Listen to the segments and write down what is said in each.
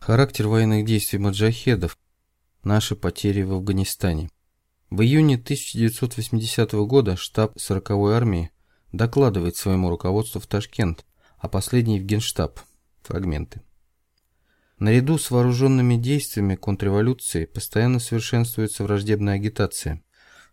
Характер военных действий маджахедов. Наши потери в Афганистане. В июне 1980 года штаб 40-й армии докладывает своему руководству в Ташкент, а последний в Генштаб. Фрагменты. Наряду с вооруженными действиями контрреволюции постоянно совершенствуется враждебная агитация.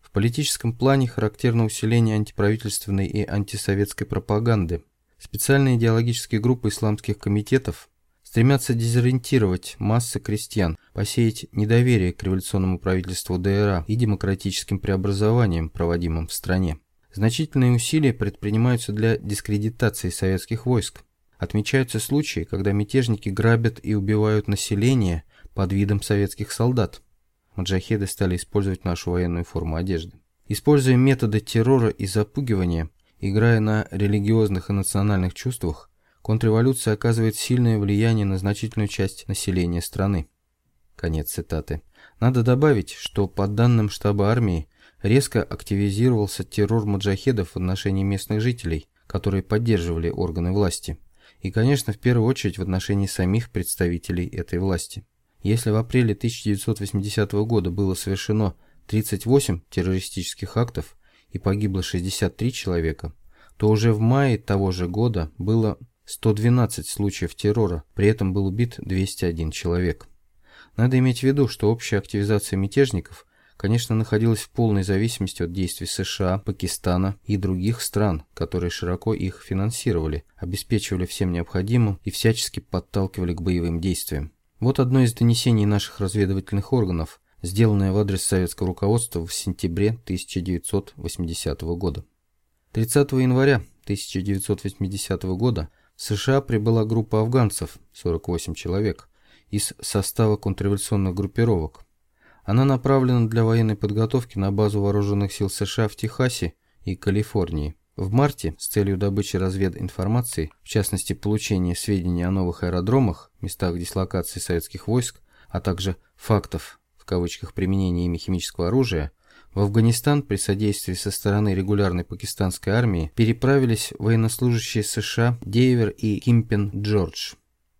В политическом плане характерно усиление антиправительственной и антисоветской пропаганды. Специальные идеологические группы исламских комитетов стремятся дезориентировать массы крестьян, посеять недоверие к революционному правительству ДРА и демократическим преобразованиям, проводимым в стране. Значительные усилия предпринимаются для дискредитации советских войск. Отмечаются случаи, когда мятежники грабят и убивают население под видом советских солдат. Маджахеды стали использовать нашу военную форму одежды. Используя методы террора и запугивания, играя на религиозных и национальных чувствах, Контрреволюция оказывает сильное влияние на значительную часть населения страны. Конец цитаты. Надо добавить, что по данным штаба армии резко активизировался террор маджахедов в отношении местных жителей, которые поддерживали органы власти. И, конечно, в первую очередь в отношении самих представителей этой власти. Если в апреле 1980 года было совершено 38 террористических актов и погибло 63 человека, то уже в мае того же года было 112 случаев террора, при этом был убит 201 человек. Надо иметь в виду, что общая активизация мятежников, конечно, находилась в полной зависимости от действий США, Пакистана и других стран, которые широко их финансировали, обеспечивали всем необходимым и всячески подталкивали к боевым действиям. Вот одно из донесений наших разведывательных органов, сделанное в адрес советского руководства в сентябре 1980 года. 30 января 1980 года в США прибыла группа афганцев, 48 человек, из состава контрреволюционных группировок. Она направлена для военной подготовки на базу вооруженных сил США в Техасе и Калифорнии. В марте с целью добычи развединформации, в частности получения сведений о новых аэродромах, местах дислокации советских войск, а также фактов в кавычках применения ими химического оружия, в Афганистан при содействии со стороны регулярной пакистанской армии переправились военнослужащие США Дейвер и Кимпен Джордж.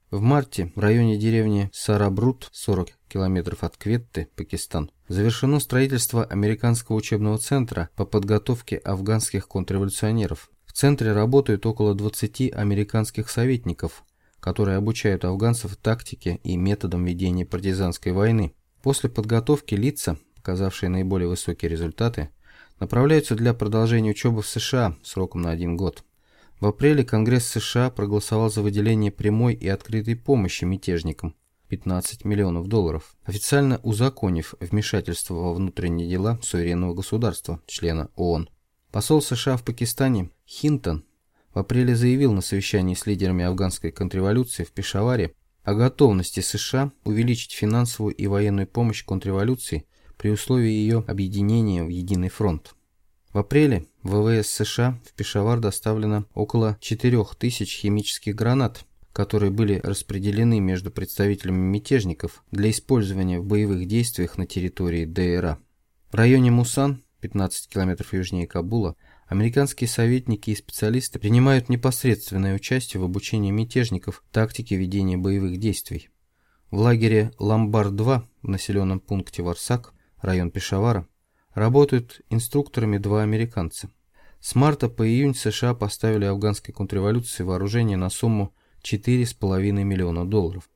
В марте в районе деревни Сарабрут, 40 километров от Кветты, Пакистан, завершено строительство американского учебного центра по подготовке афганских контрреволюционеров. В центре работают около 20 американских советников, которые обучают афганцев тактике и методам ведения партизанской войны. После подготовки лица, показавшие наиболее высокие результаты, направляются для продолжения учебы в США сроком на один год. В апреле Конгресс США проголосовал за выделение прямой и открытой помощи мятежникам 15 миллионов долларов, официально узаконив вмешательство во внутренние дела суверенного государства, члена ООН. Посол США в Пакистане Хинтон в апреле заявил на совещании с лидерами афганской контрреволюции в Пешаваре о готовности США увеличить финансовую и военную помощь контрреволюции при условии ее объединения в единый фронт. В апреле ВВС США в Пешавар доставлено около 4000 химических гранат, которые были распределены между представителями мятежников для использования в боевых действиях на территории ДРА. В районе Мусан, 15 километров южнее Кабула, американские советники и специалисты принимают непосредственное участие в обучении мятежников тактике ведения боевых действий. В лагере Ламбар-2 в населенном пункте Варсак район Пешавара, работают инструкторами два американца. С марта по июнь США поставили афганской контрреволюции вооружение на сумму 4,5 миллиона долларов.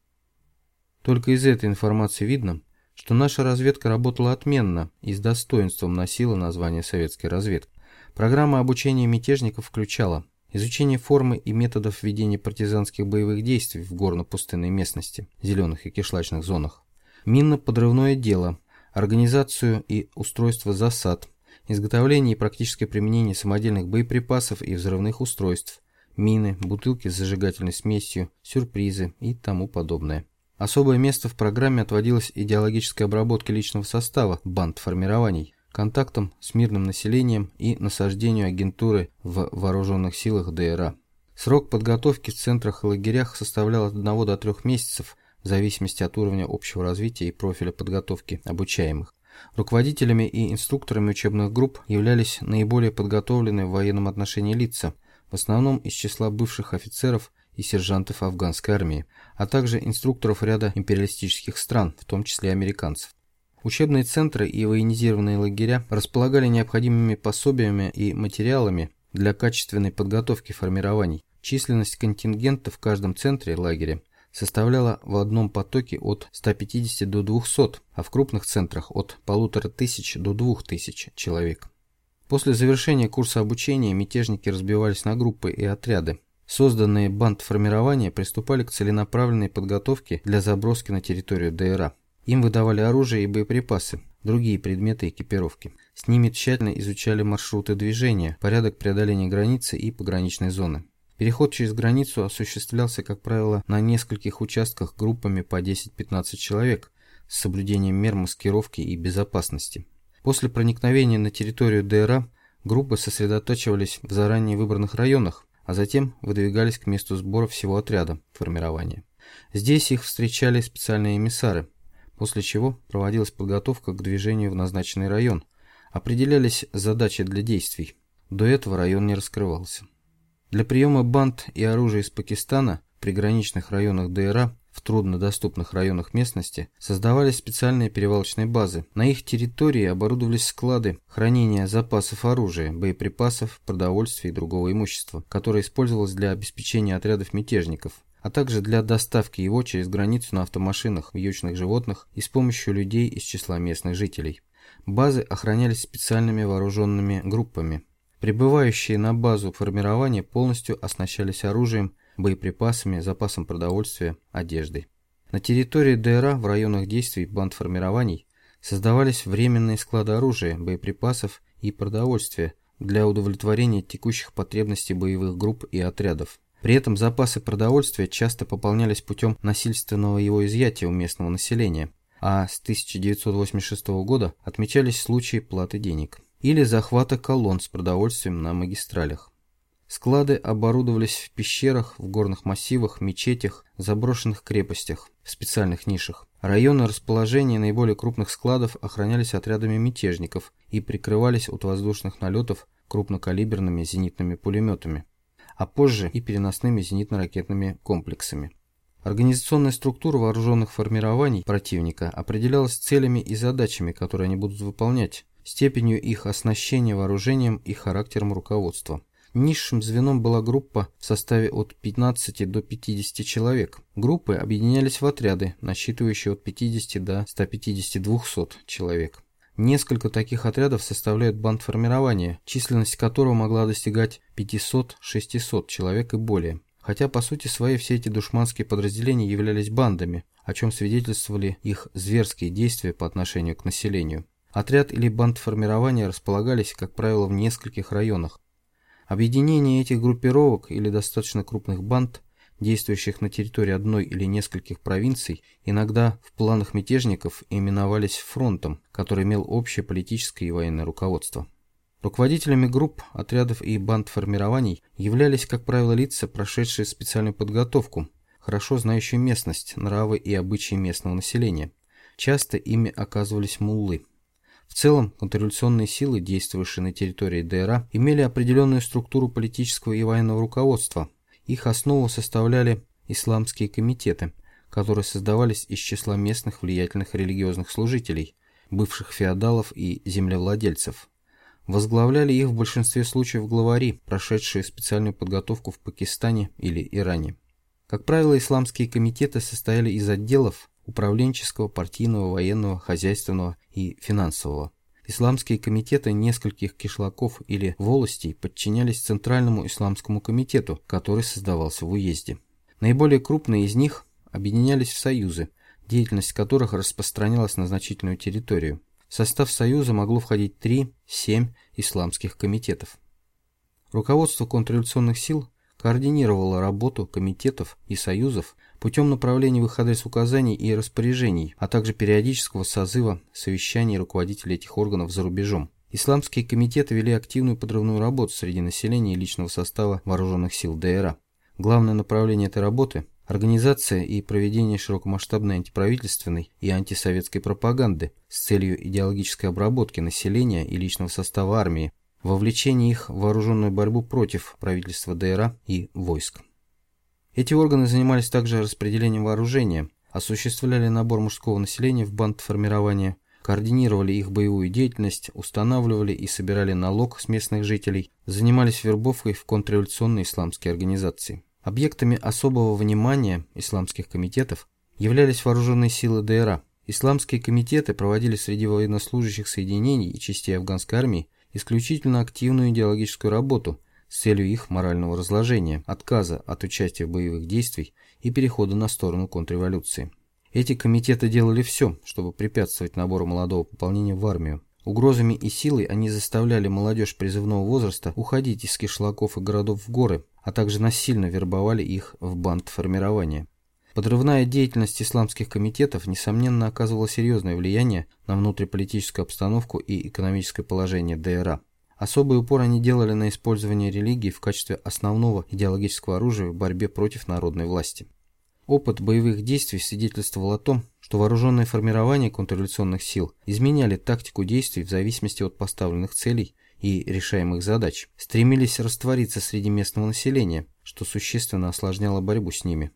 Только из этой информации видно, что наша разведка работала отменно и с достоинством носила название советской разведки. Программа обучения мятежников включала изучение формы и методов ведения партизанских боевых действий в горно-пустынной местности, зеленых и кишлачных зонах, минно-подрывное дело, организацию и устройство засад, изготовление и практическое применение самодельных боеприпасов и взрывных устройств, мины, бутылки с зажигательной смесью, сюрпризы и тому подобное. Особое место в программе отводилось идеологической обработке личного состава банд формирований, контактам с мирным населением и насаждению агентуры в вооруженных силах ДРА. Срок подготовки в центрах и лагерях составлял от 1 до 3 месяцев, в зависимости от уровня общего развития и профиля подготовки обучаемых. Руководителями и инструкторами учебных групп являлись наиболее подготовленные в военном отношении лица, в основном из числа бывших офицеров и сержантов афганской армии, а также инструкторов ряда империалистических стран, в том числе американцев. Учебные центры и военизированные лагеря располагали необходимыми пособиями и материалами для качественной подготовки формирований. Численность контингента в каждом центре лагеря составляла в одном потоке от 150 до 200, а в крупных центрах от 1500 до 2000 человек. После завершения курса обучения мятежники разбивались на группы и отряды. Созданные бандформирования приступали к целенаправленной подготовке для заброски на территорию ДРА. Им выдавали оружие и боеприпасы, другие предметы экипировки. С ними тщательно изучали маршруты движения, порядок преодоления границы и пограничной зоны. Переход через границу осуществлялся, как правило, на нескольких участках группами по 10-15 человек с соблюдением мер маскировки и безопасности. После проникновения на территорию ДРА группы сосредотачивались в заранее выбранных районах, а затем выдвигались к месту сбора всего отряда формирования. Здесь их встречали специальные эмиссары, после чего проводилась подготовка к движению в назначенный район, определялись задачи для действий. До этого район не раскрывался. Для приема банд и оружия из Пакистана в приграничных районах ДРА в труднодоступных районах местности создавались специальные перевалочные базы. На их территории оборудовались склады хранения запасов оружия, боеприпасов, продовольствия и другого имущества, которое использовалось для обеспечения отрядов мятежников, а также для доставки его через границу на автомашинах, вьючных животных и с помощью людей из числа местных жителей. Базы охранялись специальными вооруженными группами, Прибывающие на базу формирования полностью оснащались оружием, боеприпасами, запасом продовольствия, одеждой. На территории ДРА в районах действий бандформирований создавались временные склады оружия, боеприпасов и продовольствия для удовлетворения текущих потребностей боевых групп и отрядов. При этом запасы продовольствия часто пополнялись путем насильственного его изъятия у местного населения, а с 1986 года отмечались случаи платы денег или захвата колонн с продовольствием на магистралях. Склады оборудовались в пещерах, в горных массивах, мечетях, заброшенных крепостях, в специальных нишах. Районы расположения наиболее крупных складов охранялись отрядами мятежников и прикрывались от воздушных налетов крупнокалиберными зенитными пулеметами, а позже и переносными зенитно-ракетными комплексами. Организационная структура вооруженных формирований противника определялась целями и задачами, которые они будут выполнять, степенью их оснащения вооружением и характером руководства. Низшим звеном была группа в составе от 15 до 50 человек. Группы объединялись в отряды, насчитывающие от 50 до 150-200 человек. Несколько таких отрядов составляют бандформирование, численность которого могла достигать 500-600 человек и более. Хотя по сути своей все эти душманские подразделения являлись бандами, о чем свидетельствовали их зверские действия по отношению к населению. Отряд или бандформирование располагались, как правило, в нескольких районах. Объединение этих группировок или достаточно крупных банд, действующих на территории одной или нескольких провинций, иногда в планах мятежников именовались фронтом, который имел общее политическое и военное руководство. Руководителями групп, отрядов и бандформирований являлись, как правило, лица, прошедшие специальную подготовку, хорошо знающие местность, нравы и обычаи местного населения. Часто ими оказывались муллы. В целом, контрреволюционные силы, действовавшие на территории ДРА, имели определенную структуру политического и военного руководства. Их основу составляли исламские комитеты, которые создавались из числа местных влиятельных религиозных служителей, бывших феодалов и землевладельцев. Возглавляли их в большинстве случаев главари, прошедшие специальную подготовку в Пакистане или Иране. Как правило, исламские комитеты состояли из отделов, управленческого, партийного, военного, хозяйственного и финансового. Исламские комитеты нескольких кишлаков или волостей подчинялись Центральному исламскому комитету, который создавался в уезде. Наиболее крупные из них объединялись в союзы, деятельность которых распространялась на значительную территорию. В состав союза могло входить 3-7 исламских комитетов. Руководство контрреволюционных сил координировало работу комитетов и союзов путем направления в их адрес указаний и распоряжений, а также периодического созыва совещаний руководителей этих органов за рубежом. Исламские комитеты вели активную подрывную работу среди населения и личного состава вооруженных сил ДРА. Главное направление этой работы – организация и проведение широкомасштабной антиправительственной и антисоветской пропаганды с целью идеологической обработки населения и личного состава армии, вовлечение их в вооруженную борьбу против правительства ДРА и войск. Эти органы занимались также распределением вооружения, осуществляли набор мужского населения в бандформирование, координировали их боевую деятельность, устанавливали и собирали налог с местных жителей, занимались вербовкой в контрреволюционные исламские организации. Объектами особого внимания исламских комитетов являлись вооруженные силы ДРА. Исламские комитеты проводили среди военнослужащих соединений и частей афганской армии исключительно активную идеологическую работу с целью их морального разложения, отказа от участия в боевых действиях и перехода на сторону контрреволюции. Эти комитеты делали все, чтобы препятствовать набору молодого пополнения в армию. Угрозами и силой они заставляли молодежь призывного возраста уходить из кишлаков и городов в горы, а также насильно вербовали их в банд формирования. Подрывная деятельность исламских комитетов, несомненно, оказывала серьезное влияние на внутриполитическую обстановку и экономическое положение ДРА. Особый упор они делали на использование религии в качестве основного идеологического оружия в борьбе против народной власти. Опыт боевых действий свидетельствовал о том, что вооруженные формирования контрреволюционных сил изменяли тактику действий в зависимости от поставленных целей и решаемых задач, стремились раствориться среди местного населения, что существенно осложняло борьбу с ними.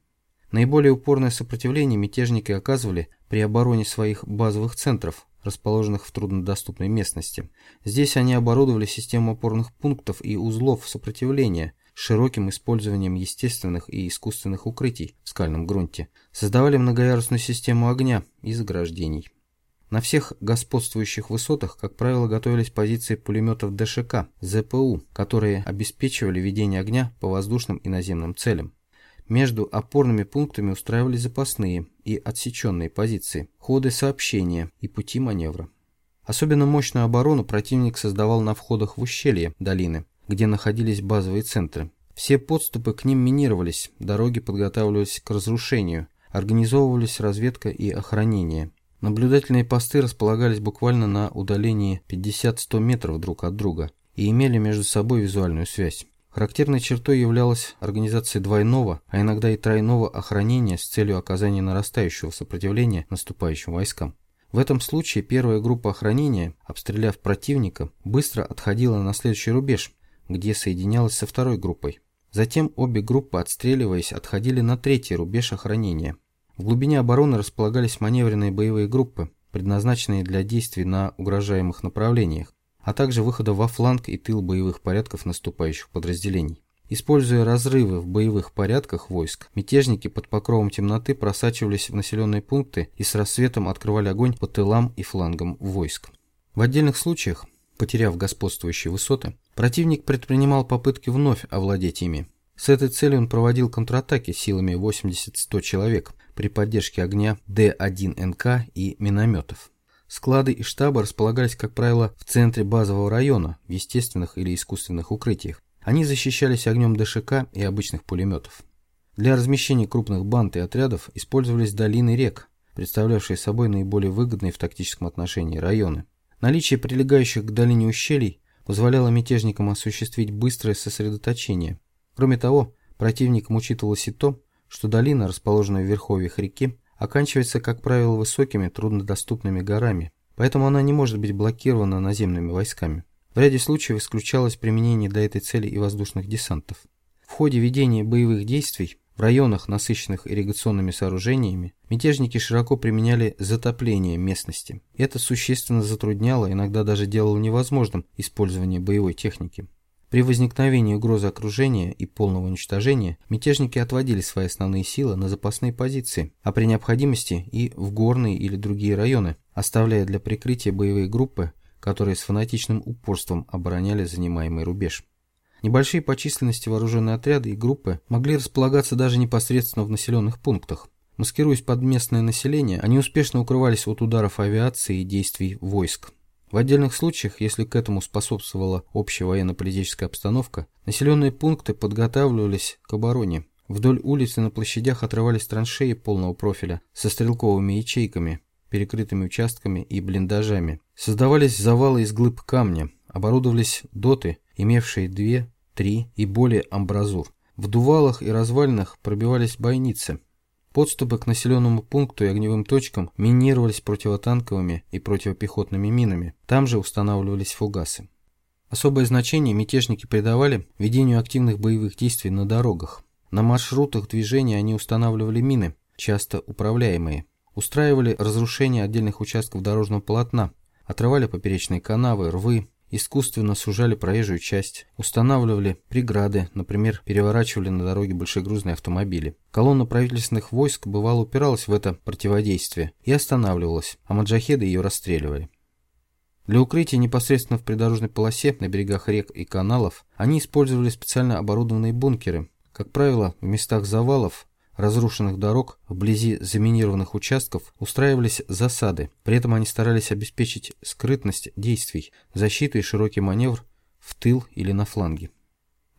Наиболее упорное сопротивление мятежники оказывали при обороне своих базовых центров, расположенных в труднодоступной местности. Здесь они оборудовали систему опорных пунктов и узлов сопротивления – широким использованием естественных и искусственных укрытий в скальном грунте, создавали многоярусную систему огня и заграждений. На всех господствующих высотах, как правило, готовились позиции пулеметов ДШК, ЗПУ, которые обеспечивали ведение огня по воздушным и наземным целям. Между опорными пунктами устраивались запасные и отсеченные позиции, ходы сообщения и пути маневра. Особенно мощную оборону противник создавал на входах в ущелье долины, где находились базовые центры. Все подступы к ним минировались, дороги подготавливались к разрушению, организовывались разведка и охранение. Наблюдательные посты располагались буквально на удалении 50-100 метров друг от друга и имели между собой визуальную связь. Характерной чертой являлась организация двойного, а иногда и тройного охранения с целью оказания нарастающего сопротивления наступающим войскам. В этом случае первая группа охранения, обстреляв противника, быстро отходила на следующий рубеж, где соединялась со второй группой. Затем обе группы, отстреливаясь, отходили на третий рубеж охранения. В глубине обороны располагались маневренные боевые группы, предназначенные для действий на угрожаемых направлениях, а также выхода во фланг и тыл боевых порядков наступающих подразделений. Используя разрывы в боевых порядках войск, мятежники под покровом темноты просачивались в населенные пункты и с рассветом открывали огонь по тылам и флангам войск. В отдельных случаях Потеряв господствующие высоты, противник предпринимал попытки вновь овладеть ими. С этой целью он проводил контратаки силами 80-100 человек при поддержке огня Д-1НК и минометов. Склады и штабы располагались, как правило, в центре базового района, в естественных или искусственных укрытиях. Они защищались огнем ДШК и обычных пулеметов. Для размещения крупных банд и отрядов использовались долины рек, представлявшие собой наиболее выгодные в тактическом отношении районы. Наличие прилегающих к долине ущелий позволяло мятежникам осуществить быстрое сосредоточение. Кроме того, противникам учитывалось и то, что долина, расположенная в верховьях реки, оканчивается, как правило, высокими труднодоступными горами, поэтому она не может быть блокирована наземными войсками. В ряде случаев исключалось применение для этой цели и воздушных десантов. В ходе ведения боевых действий в районах, насыщенных ирригационными сооружениями, мятежники широко применяли затопление местности. Это существенно затрудняло, иногда даже делало невозможным использование боевой техники. При возникновении угрозы окружения и полного уничтожения мятежники отводили свои основные силы на запасные позиции, а при необходимости и в горные или другие районы, оставляя для прикрытия боевые группы, которые с фанатичным упорством обороняли занимаемый рубеж. Небольшие по численности вооруженные отряды и группы могли располагаться даже непосредственно в населенных пунктах. Маскируясь под местное население, они успешно укрывались от ударов авиации и действий войск. В отдельных случаях, если к этому способствовала общая военно-политическая обстановка, населенные пункты подготавливались к обороне. Вдоль улиц и на площадях отрывались траншеи полного профиля со стрелковыми ячейками, перекрытыми участками и блиндажами. Создавались завалы из глыб камня, оборудовались доты, имевшие две, три и более амбразур. В дувалах и развалинах пробивались бойницы. Подступы к населенному пункту и огневым точкам минировались противотанковыми и противопехотными минами. Там же устанавливались фугасы. Особое значение мятежники придавали ведению активных боевых действий на дорогах. На маршрутах движения они устанавливали мины, часто управляемые, устраивали разрушение отдельных участков дорожного полотна, отрывали поперечные канавы, рвы, искусственно сужали проезжую часть, устанавливали преграды, например, переворачивали на дороге большегрузные автомобили. Колонна правительственных войск бывало упиралась в это противодействие и останавливалась, а маджахеды ее расстреливали. Для укрытия непосредственно в придорожной полосе на берегах рек и каналов они использовали специально оборудованные бункеры. Как правило, в местах завалов разрушенных дорог вблизи заминированных участков устраивались засады. При этом они старались обеспечить скрытность действий, защиту и широкий маневр в тыл или на фланге.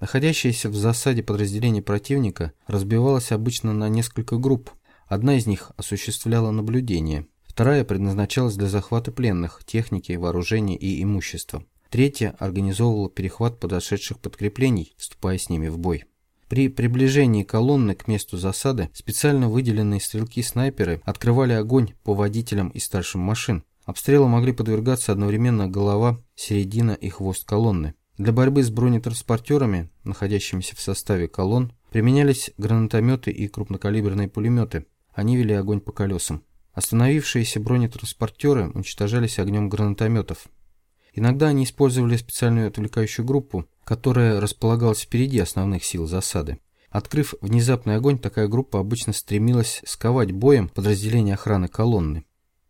Находящееся в засаде подразделение противника разбивалось обычно на несколько групп. Одна из них осуществляла наблюдение, вторая предназначалась для захвата пленных, техники, вооружения и имущества. Третья организовывала перехват подошедших подкреплений, вступая с ними в бой. При приближении колонны к месту засады специально выделенные стрелки-снайперы открывали огонь по водителям и старшим машин. Обстрелу могли подвергаться одновременно голова, середина и хвост колонны. Для борьбы с бронетранспортерами, находящимися в составе колонн, применялись гранатометы и крупнокалиберные пулеметы. Они вели огонь по колесам. Остановившиеся бронетранспортеры уничтожались огнем гранатометов. Иногда они использовали специальную отвлекающую группу, которая располагалась впереди основных сил засады. Открыв внезапный огонь, такая группа обычно стремилась сковать боем подразделение охраны колонны.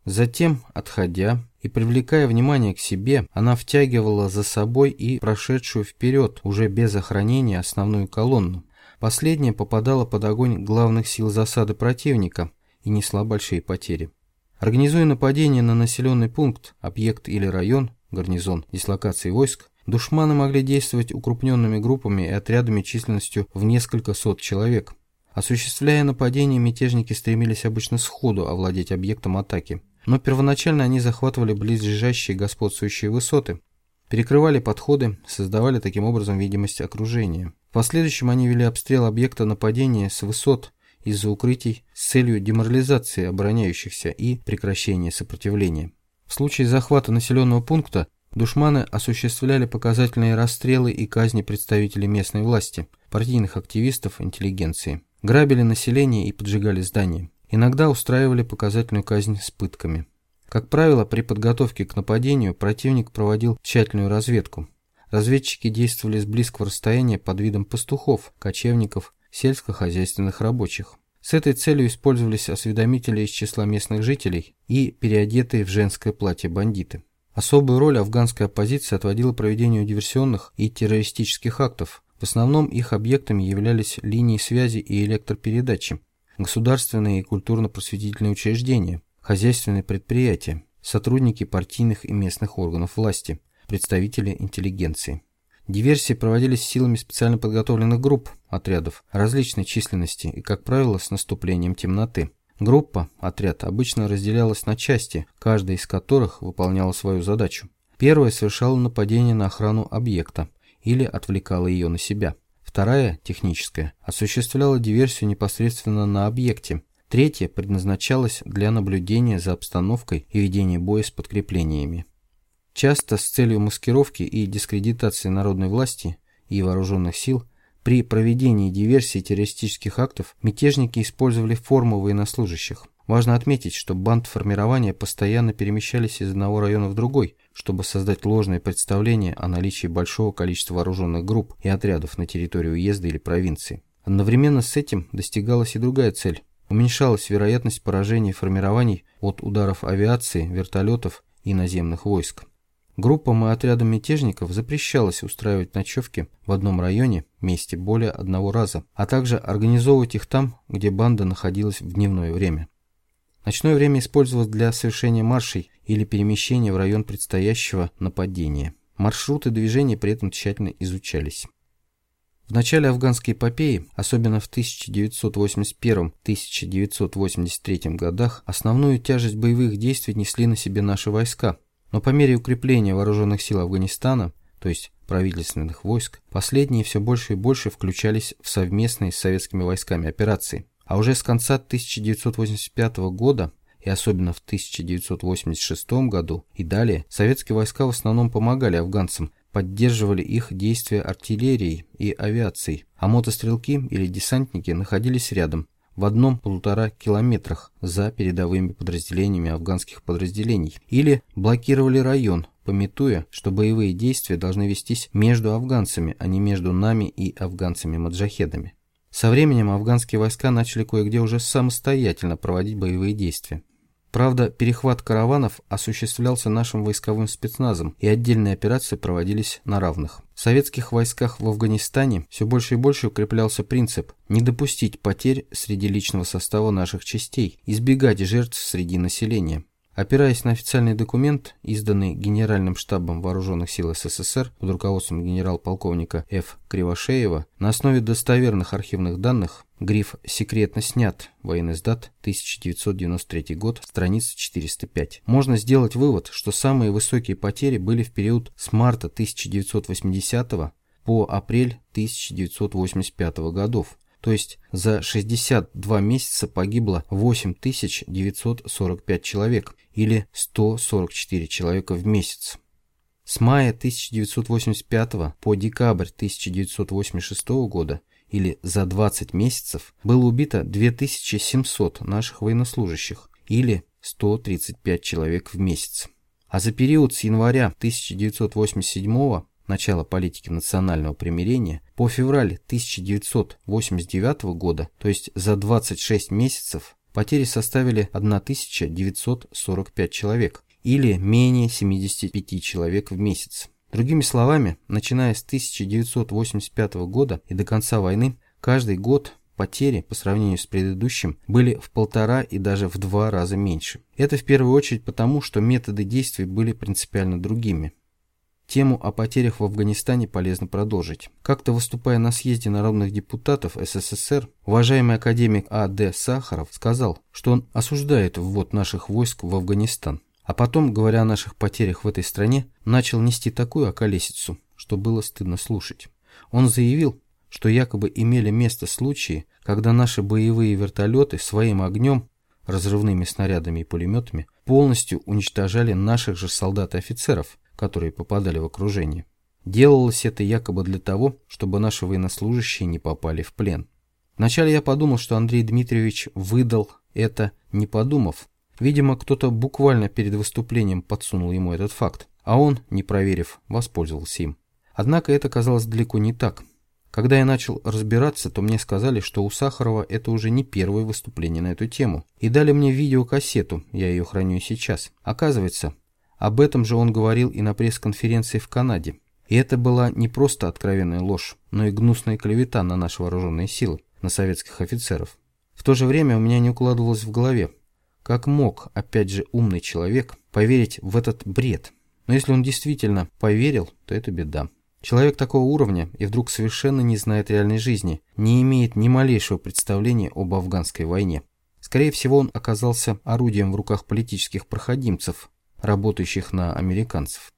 Затем, отходя и привлекая внимание к себе, она втягивала за собой и прошедшую вперед, уже без охранения, основную колонну. Последняя попадала под огонь главных сил засады противника и несла большие потери. Организуя нападение на населенный пункт, объект или район, гарнизон дислокации войск, душманы могли действовать укрупненными группами и отрядами численностью в несколько сот человек. Осуществляя нападение, мятежники стремились обычно сходу овладеть объектом атаки. Но первоначально они захватывали близлежащие господствующие высоты, перекрывали подходы, создавали таким образом видимость окружения. В последующем они вели обстрел объекта нападения с высот из-за укрытий с целью деморализации обороняющихся и прекращения сопротивления. В случае захвата населенного пункта душманы осуществляли показательные расстрелы и казни представителей местной власти, партийных активистов, интеллигенции. Грабили население и поджигали здания. Иногда устраивали показательную казнь с пытками. Как правило, при подготовке к нападению противник проводил тщательную разведку. Разведчики действовали с близкого расстояния под видом пастухов, кочевников, сельскохозяйственных рабочих. С этой целью использовались осведомители из числа местных жителей и переодетые в женское платье бандиты. Особую роль афганская оппозиция отводила проведению диверсионных и террористических актов. В основном их объектами являлись линии связи и электропередачи, государственные и культурно-просветительные учреждения, хозяйственные предприятия, сотрудники партийных и местных органов власти, представители интеллигенции. Диверсии проводились силами специально подготовленных групп, отрядов различной численности и, как правило, с наступлением темноты. Группа, отряд, обычно разделялась на части, каждая из которых выполняла свою задачу. Первая совершала нападение на охрану объекта или отвлекала ее на себя. Вторая, техническая, осуществляла диверсию непосредственно на объекте. Третья предназначалась для наблюдения за обстановкой и ведения боя с подкреплениями. Часто с целью маскировки и дискредитации народной власти и вооруженных сил при проведении диверсий террористических актов мятежники использовали форму военнослужащих. Важно отметить, что банд формирования постоянно перемещались из одного района в другой, чтобы создать ложные представления о наличии большого количества вооруженных групп и отрядов на территории уезда или провинции. Одновременно с этим достигалась и другая цель. Уменьшалась вероятность поражения формирований от ударов авиации, вертолетов и наземных войск. Группам и отрядам мятежников запрещалось устраивать ночевки в одном районе вместе более одного раза, а также организовывать их там, где банда находилась в дневное время. Ночное время использовалось для совершения маршей или перемещения в район предстоящего нападения. Маршруты движения при этом тщательно изучались. В начале афганской эпопеи, особенно в 1981-1983 годах, основную тяжесть боевых действий несли на себе наши войска, но по мере укрепления вооруженных сил Афганистана, то есть правительственных войск, последние все больше и больше включались в совместные с советскими войсками операции. А уже с конца 1985 года и особенно в 1986 году и далее советские войска в основном помогали афганцам поддерживали их действия артиллерией и авиацией, а мотострелки или десантники находились рядом, в одном-полутора километрах за передовыми подразделениями афганских подразделений, или блокировали район, пометуя, что боевые действия должны вестись между афганцами, а не между нами и афганцами-маджахедами. Со временем афганские войска начали кое-где уже самостоятельно проводить боевые действия. Правда, перехват караванов осуществлялся нашим войсковым спецназом, и отдельные операции проводились на равных. В советских войсках в Афганистане все больше и больше укреплялся принцип не допустить потерь среди личного состава наших частей, избегать жертв среди населения. Опираясь на официальный документ, изданный Генеральным штабом Вооруженных сил СССР под руководством генерал-полковника Ф. Кривошеева, на основе достоверных архивных данных, гриф «Секретно снят», военный сдат, 1993 год, страница 405, можно сделать вывод, что самые высокие потери были в период с марта 1980 по апрель 1985 годов, то есть за 62 месяца погибло 8945 человек или 144 человека в месяц. С мая 1985 по декабрь 1986 года или за 20 месяцев было убито 2700 наших военнослужащих или 135 человек в месяц. А за период с января 1987 начала политики национального примирения, по февраль 1989 года, то есть за 26 месяцев, потери составили 1945 человек, или менее 75 человек в месяц. Другими словами, начиная с 1985 года и до конца войны, каждый год потери по сравнению с предыдущим были в полтора и даже в два раза меньше. Это в первую очередь потому, что методы действий были принципиально другими. Тему о потерях в Афганистане полезно продолжить. Как-то выступая на съезде народных депутатов СССР, уважаемый академик А.Д. Сахаров сказал, что он осуждает ввод наших войск в Афганистан. А потом, говоря о наших потерях в этой стране, начал нести такую околесицу, что было стыдно слушать. Он заявил, что якобы имели место случаи, когда наши боевые вертолеты своим огнем, разрывными снарядами и пулеметами, полностью уничтожали наших же солдат и офицеров, которые попадали в окружение. Делалось это якобы для того, чтобы наши военнослужащие не попали в плен. Вначале я подумал, что Андрей Дмитриевич выдал это, не подумав. Видимо, кто-то буквально перед выступлением подсунул ему этот факт, а он, не проверив, воспользовался им. Однако это казалось далеко не так. Когда я начал разбираться, то мне сказали, что у Сахарова это уже не первое выступление на эту тему. И дали мне видеокассету, я ее храню сейчас. Оказывается, об этом же он говорил и на пресс-конференции в Канаде. И это была не просто откровенная ложь, но и гнусная клевета на наши вооруженные силы, на советских офицеров. В то же время у меня не укладывалось в голове, как мог, опять же, умный человек поверить в этот бред. Но если он действительно поверил, то это беда. Человек такого уровня и вдруг совершенно не знает реальной жизни, не имеет ни малейшего представления об афганской войне. Скорее всего, он оказался орудием в руках политических проходимцев, работающих на американцев.